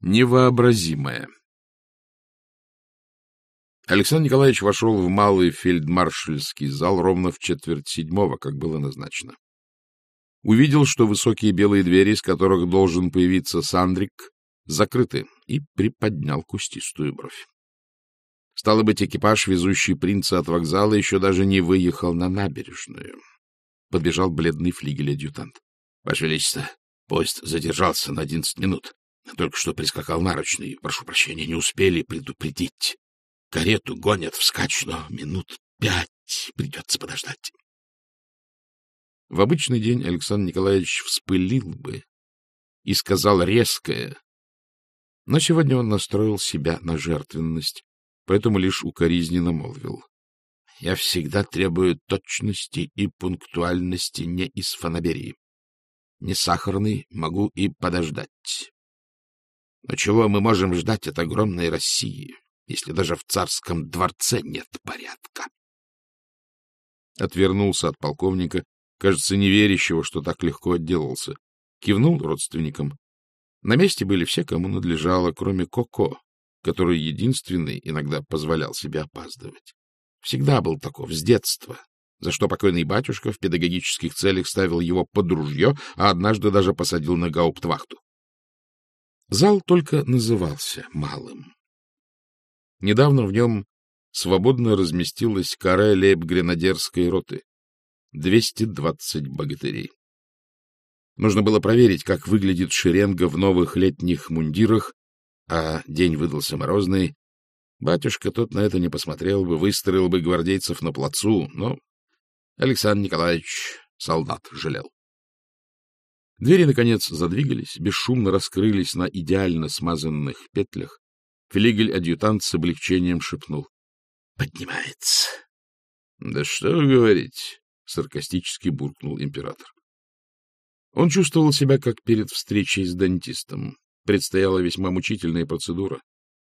Невообразимое. Александр Николаевич вошел в малый фельдмаршальский зал ровно в четверть седьмого, как было назначено. Увидел, что высокие белые двери, из которых должен появиться Сандрик, закрыты, и приподнял кустистую бровь. Стало быть, экипаж, везущий принца от вокзала, еще даже не выехал на набережную. Подбежал бледный флигель-адъютант. — Ваше Величество, поезд задержался на одиннадцать минут. Только что прискакал нарочный. Прошу прощения, не успели предупредить. Карету гонят вскачь, но минут пять придется подождать. В обычный день Александр Николаевич вспылил бы и сказал резкое, но сегодня он настроил себя на жертвенность, поэтому лишь укоризненно молвил. Я всегда требую точности и пунктуальности не из фанаберии. Не сахарный, могу и подождать. Но чего мы можем ждать от огромной России, если даже в царском дворце нет порядка? Отвернулся от полковника, кажется, неверящего, что так легко отделался. Кивнул родственникам. На месте были все, кому надлежало, кроме Коко, который единственный иногда позволял себе опаздывать. Всегда был таков, с детства, за что покойный батюшка в педагогических целях ставил его под ружье, а однажды даже посадил на гауптвахту. Зал только назывался малым. Недавно в нем свободно разместилась каре лейб-гренадерской роты. 220 богатырей. Нужно было проверить, как выглядит шеренга в новых летних мундирах, а день выдался морозный. Батюшка тот на это не посмотрел бы, выстроил бы гвардейцев на плацу, но Александр Николаевич солдат жалел. Двери, наконец, задвигались, бесшумно раскрылись на идеально смазанных петлях. Флигель-адъютант с облегчением шепнул. — Поднимается. — Да что говорить, — саркастически буркнул император. Он чувствовал себя, как перед встречей с дантистом. Предстояла весьма мучительная процедура.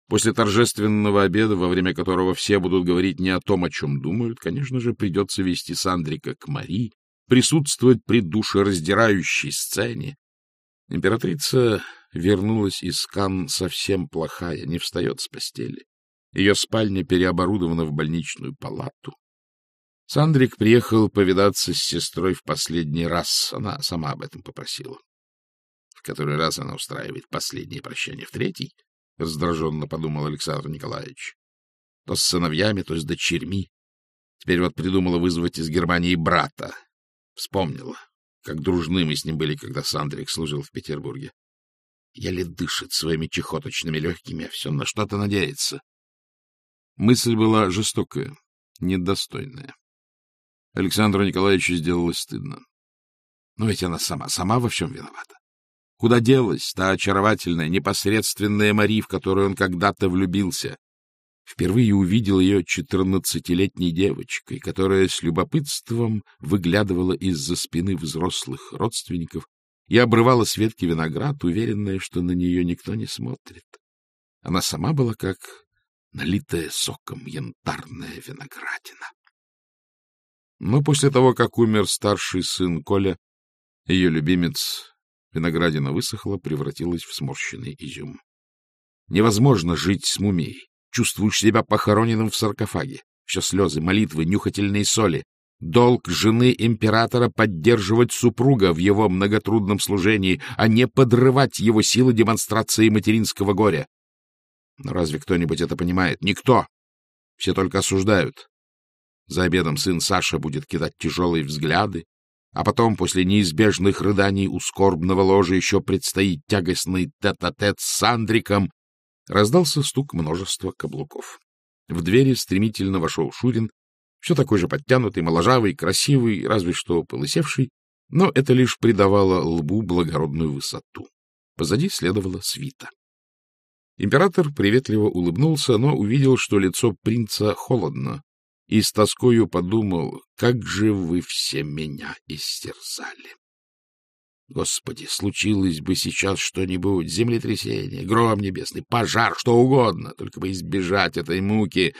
После торжественного обеда, во время которого все будут говорить не о том, о чем думают, конечно же, придется вести Сандрика к Мари, присутствовать при душераздирающей сцене. Императрица вернулась из Кан совсем плохая, не встает с постели. Ее спальня переоборудована в больничную палату. Сандрик приехал повидаться с сестрой в последний раз. Она сама об этом попросила. В который раз она устраивает последнее прощание. В третий, — раздраженно подумал Александр Николаевич. То с сыновьями, то с дочерьми. Теперь вот придумала вызвать из Германии брата, Вспомнила, как дружны мы с ним были, когда Сандрик служил в Петербурге. Еле дышит своими чехоточными легкими, а все на что-то надеется. Мысль была жестокая, недостойная. Александру Николаевичу сделалось стыдно. Но ведь она сама, сама во всем виновата. Куда делась та очаровательная, непосредственная Мари, в которую он когда-то влюбился? Впервые увидел ее четырнадцатилетней девочкой, которая с любопытством выглядывала из-за спины взрослых родственников и обрывала с ветки виноград, уверенная, что на нее никто не смотрит. Она сама была как налитая соком янтарная виноградина. Но после того, как умер старший сын Коля, ее любимец, виноградина высохла, превратилась в сморщенный изюм. Невозможно жить с мумией. Чувствуешь себя похороненным в саркофаге. Все слезы, молитвы, нюхательные соли. Долг жены императора — поддерживать супруга в его многотрудном служении, а не подрывать его силы демонстрации материнского горя. Но разве кто-нибудь это понимает? Никто. Все только осуждают. За обедом сын Саша будет кидать тяжелые взгляды, а потом, после неизбежных рыданий у скорбного ложа, еще предстоит тягостный тет-а-тет -тет с Сандриком, Раздался стук множества каблуков. В двери стремительно вошел Шурин, все такой же подтянутый, моложавый, красивый, разве что полысевший, но это лишь придавало лбу благородную высоту. Позади следовала свита. Император приветливо улыбнулся, но увидел, что лицо принца холодно, и с тоскою подумал, как же вы все меня истерзали. Господи, случилось бы сейчас что-нибудь, землетрясение, гром небесный, пожар, что угодно, только бы избежать этой муки.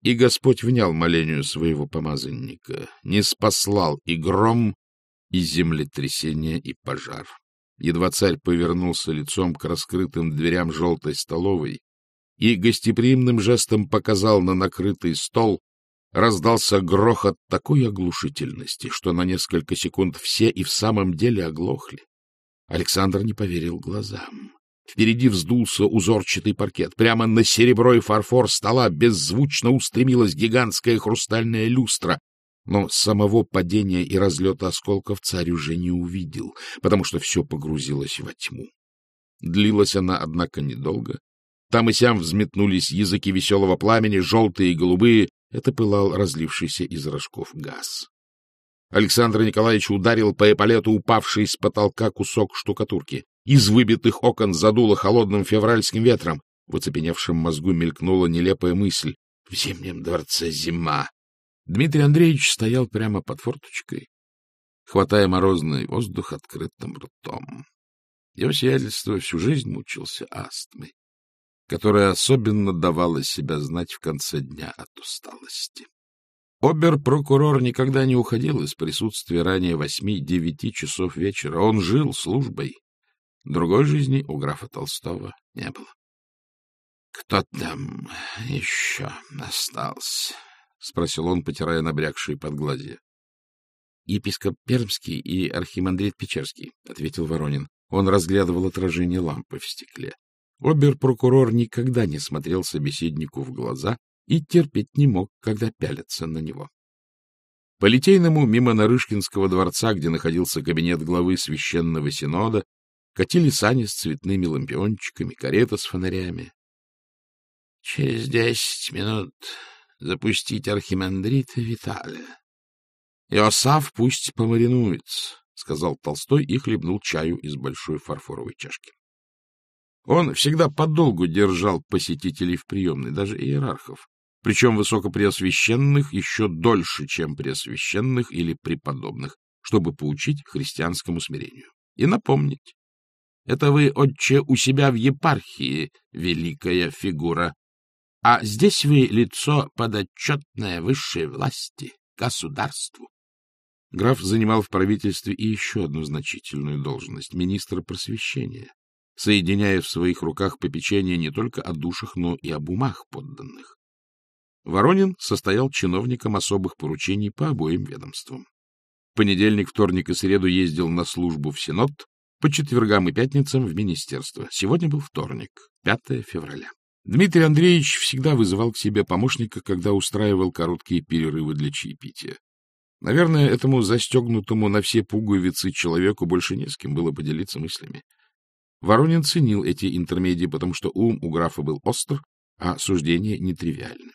И Господь внял молению своего помазанника, не спаслал и гром, и землетрясение, и пожар. едва царь повернулся лицом к раскрытым дверям желтой столовой и гостеприимным жестом показал на накрытый стол, раздался грохот такой оглушительности, что на несколько секунд все и в самом деле оглохли. Александр не поверил глазам. Впереди вздулся узорчатый паркет. Прямо на серебро и фарфор стола беззвучно устремилась гигантская хрустальная люстра. Но самого падения и разлета осколков царь уже не увидел, потому что все погрузилось во тьму. Длилась она, однако, недолго. Там и сям взметнулись языки веселого пламени, желтые и голубые. Это пылал разлившийся из рожков газ. Александр Николаевич ударил по эполету упавший с потолка кусок штукатурки. Из выбитых окон задуло холодным февральским ветром. В оцепеневшем мозгу мелькнула нелепая мысль. В зимнем дворце зима. Дмитрий Андреевич стоял прямо под форточкой, хватая морозный воздух открытым ртом. Его сиятельство всю жизнь мучился астмой, которая особенно давала себя знать в конце дня от усталости. Обер-прокурор никогда не уходил из присутствия ранее восьми-девяти часов вечера. Он жил службой, Другой жизни у графа Толстого не было. — Кто там еще остался? — спросил он, потирая набрякшие подглазья. — Епископ Пермский и архимандрит Печерский, — ответил Воронин. Он разглядывал отражение лампы в стекле. Обер-прокурор никогда не смотрел собеседнику в глаза и терпеть не мог, когда пялятся на него. По Литейному, мимо Нарышкинского дворца, где находился кабинет главы Священного Синода, Катили сани с цветными лампиончиками, карета с фонарями. — Через десять минут запустить архимандрита Виталия. — Иосаф пусть помаринуется, — сказал Толстой и хлебнул чаю из большой фарфоровой чашки. Он всегда подолгу держал посетителей в приемной, даже иерархов, причем высокопреосвященных еще дольше, чем преосвященных или преподобных, чтобы поучить христианскому смирению и напомнить, это вы, отче, у себя в епархии великая фигура. А здесь вы лицо подотчетное высшей власти, государству. Граф занимал в правительстве и еще одну значительную должность — министра просвещения, соединяя в своих руках попечение не только о душах, но и об умах подданных. Воронин состоял чиновником особых поручений по обоим ведомствам. В понедельник, вторник и среду ездил на службу в Синод, по четвергам и пятницам в министерство. Сегодня был вторник, 5 февраля. Дмитрий Андреевич всегда вызывал к себе помощника, когда устраивал короткие перерывы для чаепития. Наверное, этому застегнутому на все пуговицы человеку больше не с кем было поделиться мыслями. Воронин ценил эти интермедии, потому что ум у графа был остр, а суждение нетривиальны.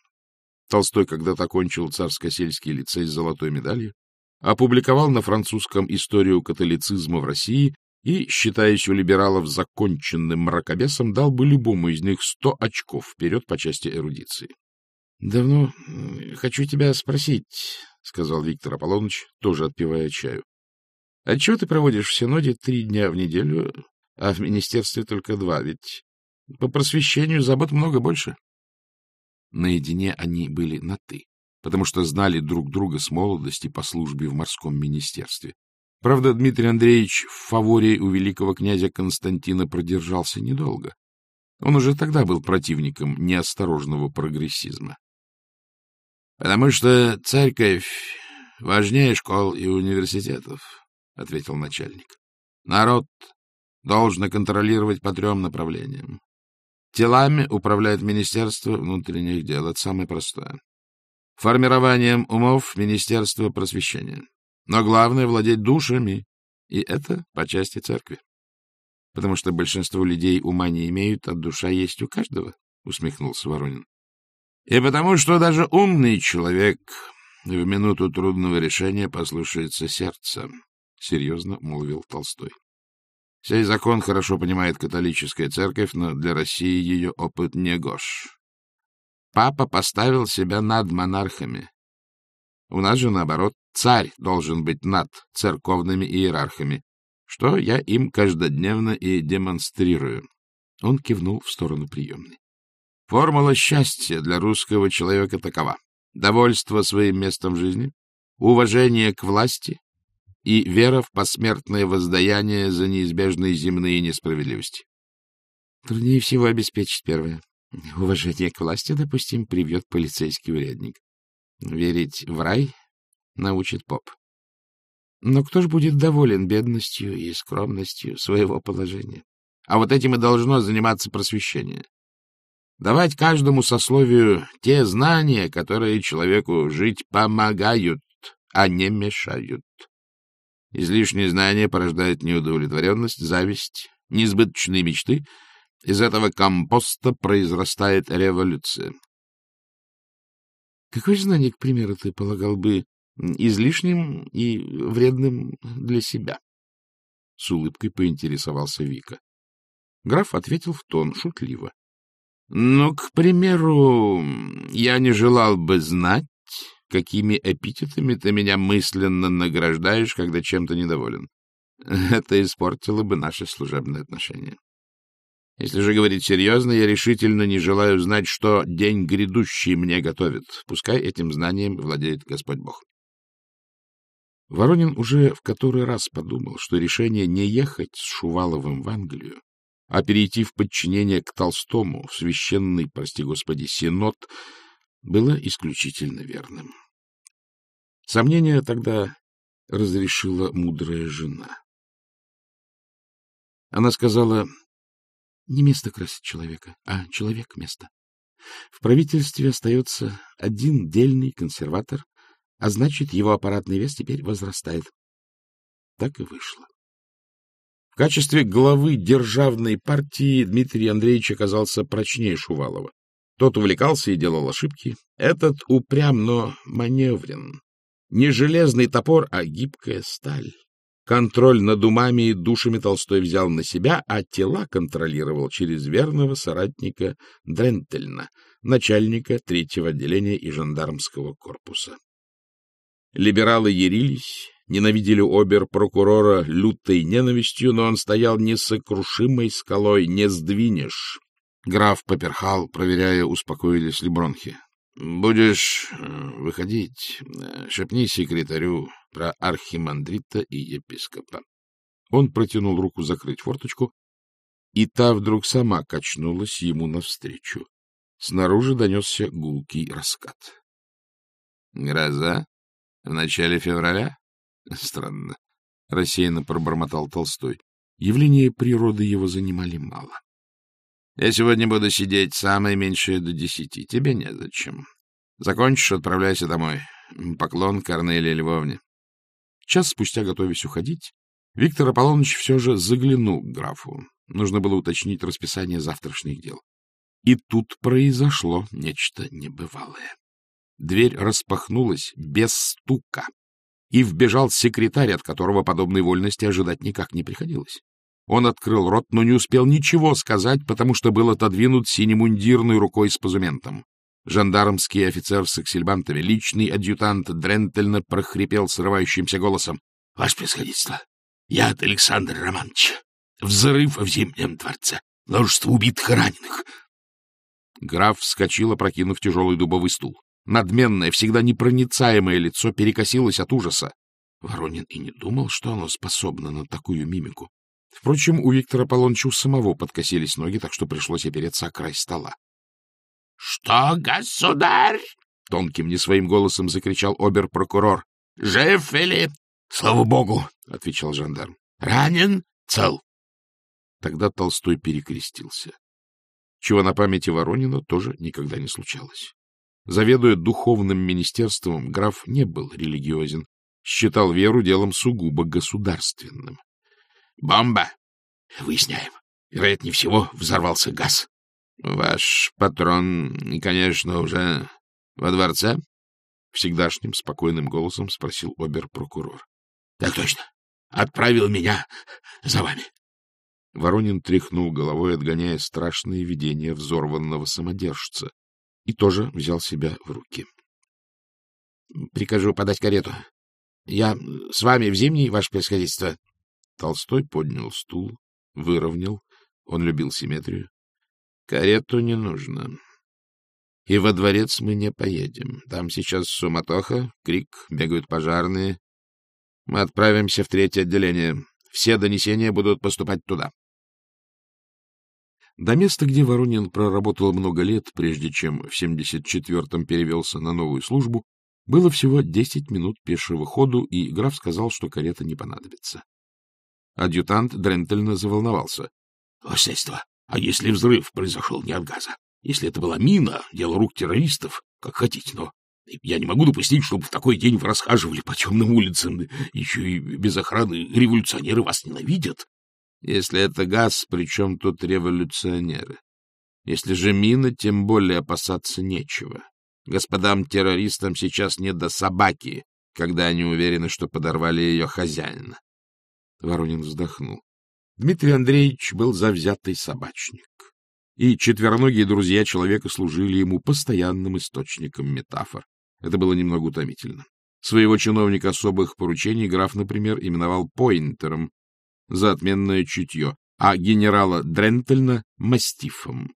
Толстой когда-то окончил царско-сельский лицей с золотой медалью, опубликовал на французском историю католицизма в России и, считаясь у либералов законченным мракобесом, дал бы любому из них сто очков вперед по части эрудиции. — Давно хочу тебя спросить, — сказал Виктор Аполлоныч, тоже отпивая чаю. — Отчего ты проводишь в Синоде три дня в неделю, а в министерстве только два? Ведь по просвещению забот много больше. Наедине они были на «ты», потому что знали друг друга с молодости по службе в морском министерстве. Правда, Дмитрий Андреевич в фаворе у великого князя Константина продержался недолго. Он уже тогда был противником неосторожного прогрессизма. — Потому что церковь важнее школ и университетов, — ответил начальник. — Народ должен контролировать по трем направлениям. Телами управляет Министерство внутренних дел. Это самое простое. Формированием умов — Министерство просвещения. Но главное — владеть душами, и это по части церкви. Потому что большинство людей ума не имеют, а душа есть у каждого, — усмехнулся Воронин. И потому что даже умный человек в минуту трудного решения послушается сердца, — серьезно молвил Толстой. Сей закон хорошо понимает католическая церковь, но для России ее опыт не гож. Папа поставил себя над монархами. У нас же, наоборот, Царь должен быть над церковными иерархами, что я им каждодневно и демонстрирую. Он кивнул в сторону приемной. Формула счастья для русского человека такова. Довольство своим местом жизни, уважение к власти и вера в посмертное воздаяние за неизбежные земные несправедливости. Труднее всего обеспечить первое. Уважение к власти, допустим, привьет полицейский урядник. Верить в рай научит поп. Но кто же будет доволен бедностью и скромностью своего положения? А вот этим и должно заниматься просвещение. Давать каждому сословию те знания, которые человеку жить помогают, а не мешают. Излишние знания порождают неудовлетворенность, зависть, неизбыточные мечты. Из этого компоста произрастает революция. Какое знание, к примеру, ты полагал бы излишним и вредным для себя? С улыбкой поинтересовался Вика. Граф ответил в тон шутливо. — Ну, к примеру, я не желал бы знать, какими эпитетами ты меня мысленно награждаешь, когда чем-то недоволен. Это испортило бы наши служебные отношения. Если же говорить серьезно, я решительно не желаю знать, что день грядущий мне готовит. Пускай этим знанием владеет Господь Бог. Воронин уже в который раз подумал, что решение не ехать с Шуваловым в Англию, а перейти в подчинение к Толстому, в священный, прости господи, синод, было исключительно верным. Сомнение тогда разрешила мудрая жена. Она сказала, не место красит человека, а человек — место. В правительстве остается один дельный консерватор, а значит, его аппаратный вес теперь возрастает. Так и вышло. В качестве главы державной партии Дмитрий Андреевич оказался прочнее Шувалова. Тот увлекался и делал ошибки. Этот упрям, но маневрен. Не железный топор, а гибкая сталь. Контроль над умами и душами Толстой взял на себя, а тела контролировал через верного соратника Дрентельна, начальника третьего отделения и жандармского корпуса. Либералы ярились, ненавидели обер-прокурора лютой ненавистью, но он стоял несокрушимой скалой, не сдвинешь. Граф поперхал, проверяя, успокоились ли бронхи. Будешь э, выходить, э, шепни секретарю про архимандрита и епископа. Он протянул руку закрыть форточку, и та вдруг сама качнулась ему навстречу. Снаружи донесся гулкий раскат. — Гроза? В начале февраля? Странно. Рассеянно пробормотал Толстой. Явления природы его занимали мало. Я сегодня буду сидеть самое меньшее до десяти. Тебе незачем. Закончишь, отправляйся домой. Поклон Корнелии Львовне. Час спустя, готовясь уходить, Виктор Аполлоныч все же заглянул к графу. Нужно было уточнить расписание завтрашних дел. И тут произошло нечто небывалое. Дверь распахнулась без стука, и вбежал секретарь, от которого подобной вольности ожидать никак не приходилось. Он открыл рот, но не успел ничего сказать, потому что был отодвинут синемундирной рукой с позументом. Жандармский офицер с аксельбантами, личный адъютант Дрентельно прохрипел срывающимся голосом. — Ваше происходительство, я от Александра Романовича. Взрыв в Зимнем дворце. Множество убитых и раненых. Граф вскочил, опрокинув тяжелый дубовый стул. Надменное, всегда непроницаемое лицо перекосилось от ужаса. Воронин и не думал, что оно способно на такую мимику. Впрочем, у Виктора Полонча самого подкосились ноги, так что пришлось опереться о край стола. — Что, государь? — тонким не своим голосом закричал обер-прокурор. — Жив или... — Слава богу, — отвечал жандарм. — Ранен? Цел. Тогда Толстой перекрестился. Чего на памяти Воронина тоже никогда не случалось. Заведуя духовным министерством, граф не был религиозен, считал веру делом сугубо государственным. Бомба. Выясняем. Вероятнее всего, взорвался газ. Ваш патрон, конечно, уже во дворце? Всегдашним спокойным голосом спросил обер-прокурор. — Так точно. Отправил меня за вами. Воронин тряхнул головой, отгоняя страшные видения взорванного самодержца, и тоже взял себя в руки. — Прикажу подать карету. Я с вами в зимний, ваше происходительство. Толстой поднял стул, выровнял. Он любил симметрию. Карету не нужно. И во дворец мы не поедем. Там сейчас суматоха, крик, бегают пожарные. Мы отправимся в третье отделение. Все донесения будут поступать туда. До места, где Воронин проработал много лет, прежде чем в 74-м перевелся на новую службу, было всего 10 минут пешего ходу, и граф сказал, что карета не понадобится. Адъютант Дрентельно заволновался. — Ваше а если взрыв произошел не от газа? Если это была мина, дело рук террористов, как хотите, но я не могу допустить, чтобы в такой день вы расхаживали по темным улицам, еще и без охраны революционеры вас ненавидят. Если это газ, причем тут революционеры? Если же мина, тем более опасаться нечего. Господам-террористам сейчас не до собаки, когда они уверены, что подорвали ее хозяина. Воронин вздохнул. Дмитрий Андреевич был завзятый собачник, и четвероногие друзья человека служили ему постоянным источником метафор. Это было немного утомительно. Своего чиновника особых поручений граф, например, именовал поинтером за отменное чутье, а генерала Дрентельна — мастифом.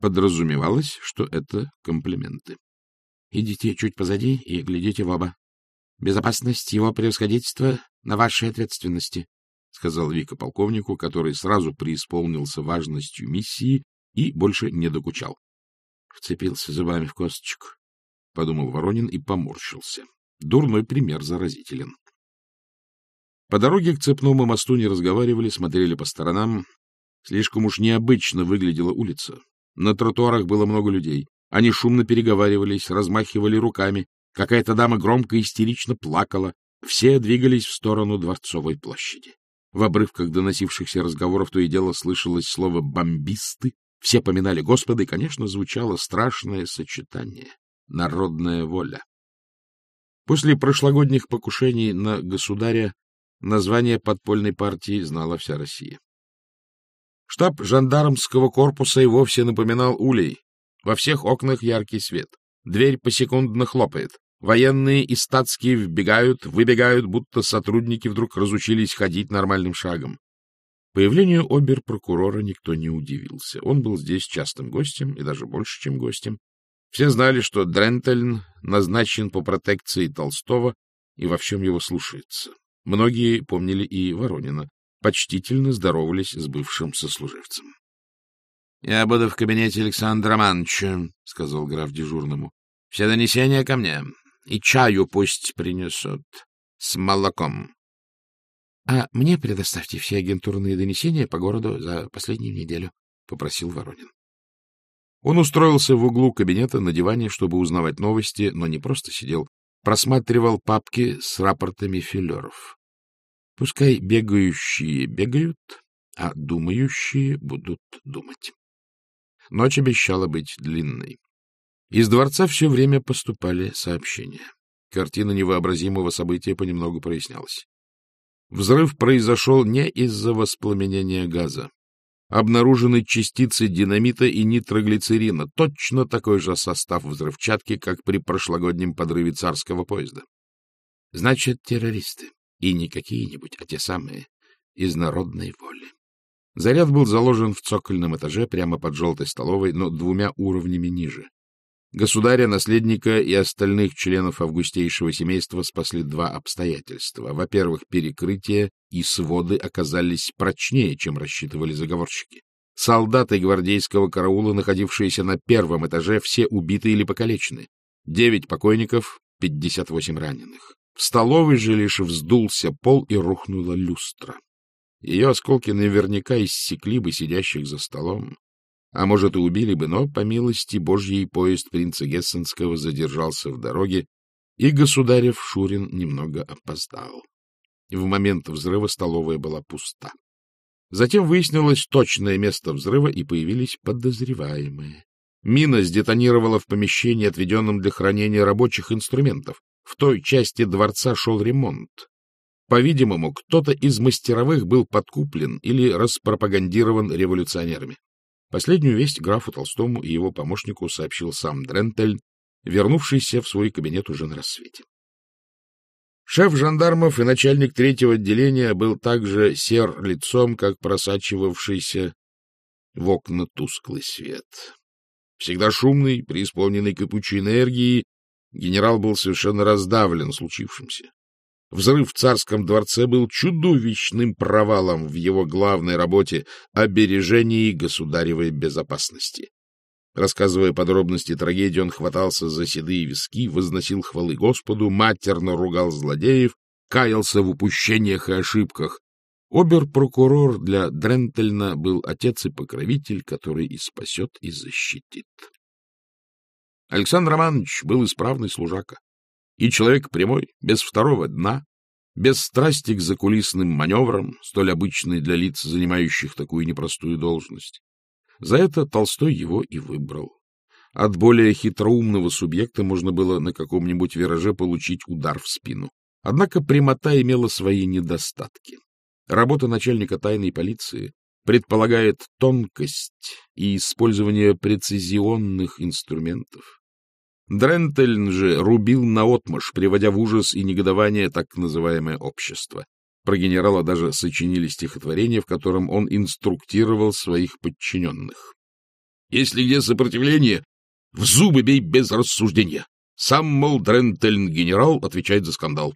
Подразумевалось, что это комплименты. — Идите чуть позади и глядите в оба. Безопасность его превосходительства на вашей ответственности, — сказал Вика полковнику, который сразу преисполнился важностью миссии и больше не докучал. Вцепился зубами в косточку подумал Воронин и поморщился. Дурной пример заразителен. По дороге к цепному мосту не разговаривали, смотрели по сторонам. Слишком уж необычно выглядела улица. На тротуарах было много людей. Они шумно переговаривались, размахивали руками. Какая-то дама громко и истерично плакала. Все двигались в сторону Дворцовой площади. В обрывках доносившихся разговоров то и дело слышалось слово «бомбисты». Все поминали Господа, и, конечно, звучало страшное сочетание народная воля. После прошлогодних покушений на государя название подпольной партии знала вся Россия. Штаб жандармского корпуса и вовсе напоминал улей. Во всех окнах яркий свет. Дверь посекундно хлопает. Военные и статские вбегают, выбегают, будто сотрудники вдруг разучились ходить нормальным шагом. Появлению обер-прокурора никто не удивился. Он был здесь частым гостем, и даже больше, чем гостем. Все знали, что Дрентельн назначен по протекции Толстого и во всем его слушается. Многие помнили и Воронина, почтительно здоровались с бывшим сослуживцем. — Я буду в кабинете Александра Романовича, — сказал граф дежурному. — Все донесения ко мне. И чаю пусть принесут. С молоком. — А мне предоставьте все агентурные донесения по городу за последнюю неделю, — попросил Воронин. Он устроился в углу кабинета на диване, чтобы узнавать новости, но не просто сидел, просматривал папки с рапортами филеров. Пускай бегающие бегают, а думающие будут думать. Ночь обещала быть длинной. Из дворца все время поступали сообщения. Картина невообразимого события понемногу прояснялась. Взрыв произошел не из-за воспламенения газа обнаружены частицы динамита и нитроглицерина, точно такой же состав взрывчатки, как при прошлогоднем подрыве царского поезда. Значит, террористы, и не какие-нибудь, а те самые, из народной воли. Заряд был заложен в цокольном этаже прямо под желтой столовой, но двумя уровнями ниже. Государя, наследника и остальных членов августейшего семейства спасли два обстоятельства. Во-первых, перекрытие и своды оказались прочнее, чем рассчитывали заговорщики. Солдаты гвардейского караула, находившиеся на первом этаже, все убиты или покалечены. Девять покойников, пятьдесят восемь раненых. В столовой же лишь вздулся пол и рухнула люстра. Ее осколки наверняка иссекли бы сидящих за столом. А может, и убили бы, но, по милости Божьей, поезд принца Гессенского задержался в дороге, и государев Шурин немного опоздал. В момент взрыва столовая была пуста. Затем выяснилось точное место взрыва, и появились подозреваемые. Мина сдетонировала в помещении, отведенном для хранения рабочих инструментов. В той части дворца шел ремонт. По-видимому, кто-то из мастеровых был подкуплен или распропагандирован революционерами. Последнюю весть графу Толстому и его помощнику сообщил сам Дрентель, вернувшийся в свой кабинет уже на рассвете. Шеф жандармов и начальник третьего отделения был также сер лицом, как просачивавшийся в окна тусклый свет. Всегда шумный, преисполненный кипучей энергии, генерал был совершенно раздавлен случившимся. Взрыв в царском дворце был чудовищным провалом в его главной работе о бережении государевой безопасности. Рассказывая подробности трагедии, он хватался за седые виски, возносил хвалы Господу, матерно ругал злодеев, каялся в упущениях и ошибках. Обер-прокурор для Дрентельна был отец и покровитель, который и спасет, и защитит. Александр Романович был исправный служака и человек прямой, без второго дна, без страсти к закулисным маневрам, столь обычной для лиц, занимающих такую непростую должность. За это Толстой его и выбрал. От более хитроумного субъекта можно было на каком-нибудь вираже получить удар в спину. Однако прямота имела свои недостатки. Работа начальника тайной полиции предполагает тонкость и использование прецизионных инструментов. Дрентельн же рубил наотмашь, приводя в ужас и негодование так называемое общество. Про генерала даже сочинили стихотворение, в котором он инструктировал своих подчиненных. «Если где сопротивление, в зубы бей без рассуждения. Сам, мол, Дрентельн генерал отвечает за скандал».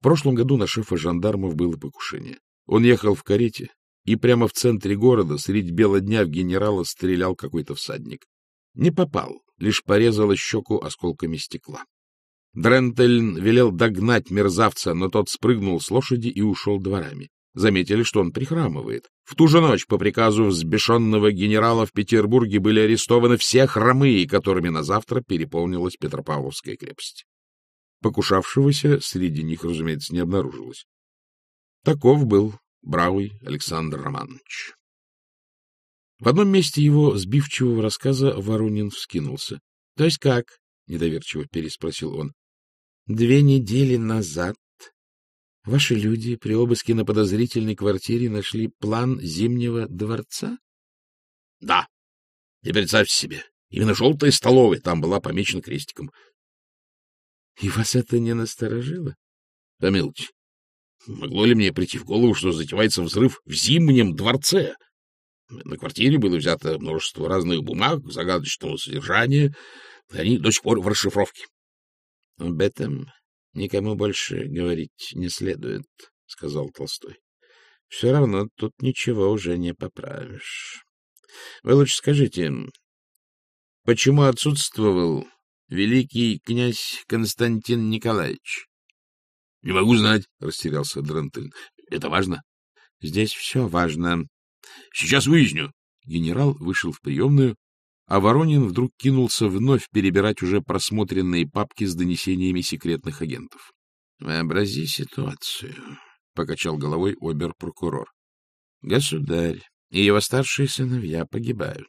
В прошлом году на шефа жандармов было покушение. Он ехал в карете, и прямо в центре города, средь бела дня, в генерала стрелял какой-то всадник. Не попал, лишь порезала щеку осколками стекла. Дрентельн велел догнать мерзавца, но тот спрыгнул с лошади и ушел дворами. Заметили, что он прихрамывает. В ту же ночь по приказу взбешенного генерала в Петербурге были арестованы все хромые, которыми на завтра переполнилась Петропавловская крепость. Покушавшегося среди них, разумеется, не обнаружилось. Таков был бравый Александр Романович. В одном месте его сбивчивого рассказа Воронин вскинулся. — То есть как? — недоверчиво переспросил он. — Две недели назад ваши люди при обыске на подозрительной квартире нашли план Зимнего дворца? — Да. И представьте себе, именно желтая столовая там была помечена крестиком. — И вас это не насторожило? — Помилуйте, могло ли мне прийти в голову, что затевается взрыв в Зимнем дворце? — на квартире было взято множество разных бумаг загадочного содержания, они до сих пор в расшифровке. — Об этом никому больше говорить не следует, — сказал Толстой. — Все равно тут ничего уже не поправишь. Вы лучше скажите, почему отсутствовал великий князь Константин Николаевич? — Не могу знать, — растерялся Дрантель. — Это важно? — Здесь все важно, Сейчас выясню. Генерал вышел в приемную, а Воронин вдруг кинулся вновь перебирать уже просмотренные папки с донесениями секретных агентов. — Вообрази ситуацию, — покачал головой обер-прокурор. — Государь и его старшие сыновья погибают,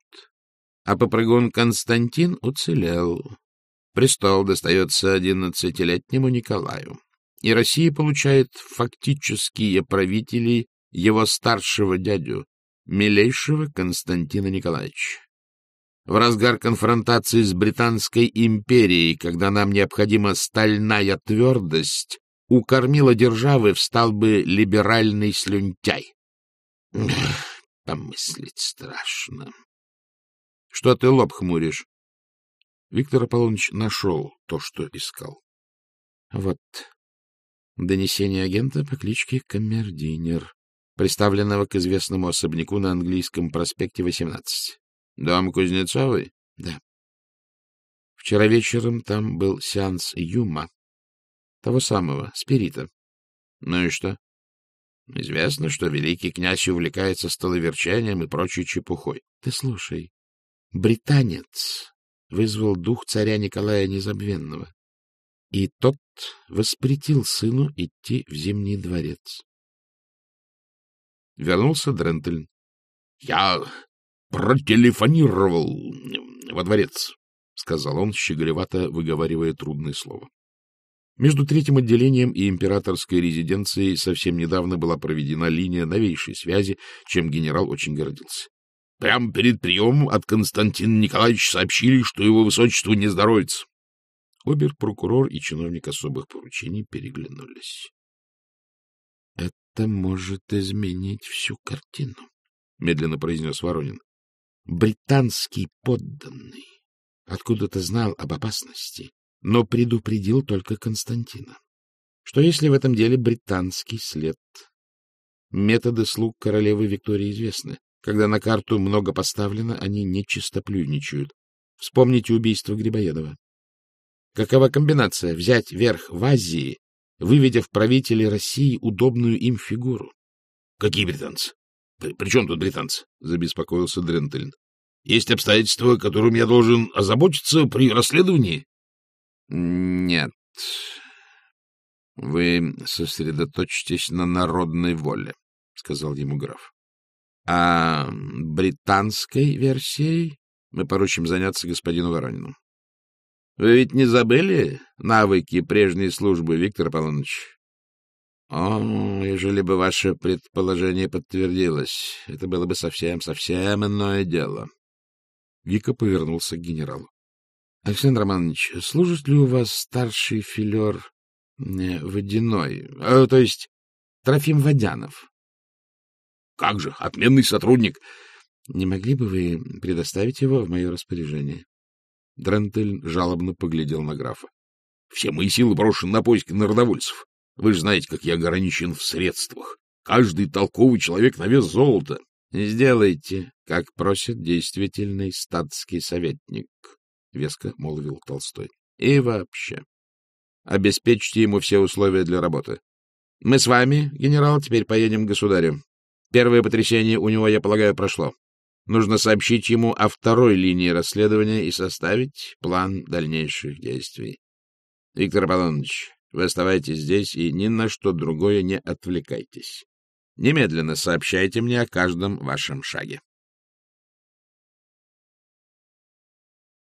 а попрыгун Константин уцелел. Престол достается одиннадцатилетнему Николаю, и Россия получает фактические правители его старшего дядю, милейшего Константина Николаевича. В разгар конфронтации с Британской империей, когда нам необходима стальная твердость, у кормила державы встал бы либеральный слюнтяй. Помыслить страшно. Что ты лоб хмуришь? Виктор Аполлоныч нашел то, что искал. Вот донесение агента по кличке Камердинер приставленного к известному особняку на английском проспекте 18. — Дом Кузнецовой? — Да. Вчера вечером там был сеанс Юма, того самого, спирита. — Ну и что? — Известно, что великий князь увлекается столоверчанием и прочей чепухой. — Ты слушай, британец вызвал дух царя Николая Незабвенного, и тот воспретил сыну идти в Зимний дворец. Вернулся Дрентельн. — Я протелефонировал во дворец, — сказал он, щеголевато выговаривая трудное слово. Между третьим отделением и императорской резиденцией совсем недавно была проведена линия новейшей связи, чем генерал очень гордился. Прямо перед приемом от Константина Николаевича сообщили, что его высочество не здоровится. Обер-прокурор и чиновник особых поручений переглянулись это может изменить всю картину, — медленно произнес Воронин. Британский подданный откуда-то знал об опасности, но предупредил только Константина. Что если в этом деле британский след? Методы слуг королевы Виктории известны. Когда на карту много поставлено, они не чистоплюйничают. Вспомните убийство Грибоедова. Какова комбинация? Взять верх в Азии, выведя в правители России удобную им фигуру. — Какие британцы? При, при чем тут британцы? — забеспокоился Дрентельн. — Есть обстоятельства, которым я должен озаботиться при расследовании? — Нет. Вы сосредоточьтесь на народной воле, — сказал ему граф. — А британской версией мы поручим заняться господину Воронину. Вы ведь не забыли навыки прежней службы, Виктор Аполлоныч? О, ежели бы ваше предположение подтвердилось, это было бы совсем-совсем иное дело. Вика повернулся к генералу. — Александр Романович, служит ли у вас старший филер водяной, э, то есть Трофим Водянов? — Как же, отменный сотрудник! — Не могли бы вы предоставить его в мое распоряжение? Дрентель жалобно поглядел на графа. — Все мои силы брошены на поиски народовольцев. Вы же знаете, как я ограничен в средствах. Каждый толковый человек на вес золота. — Сделайте, как просит действительный статский советник, — веско молвил Толстой. — И вообще, обеспечьте ему все условия для работы. Мы с вами, генерал, теперь поедем к государю. Первое потрясение у него, я полагаю, прошло. Нужно сообщить ему о второй линии расследования и составить план дальнейших действий. Виктор Аполлоныч, вы оставайтесь здесь и ни на что другое не отвлекайтесь. Немедленно сообщайте мне о каждом вашем шаге.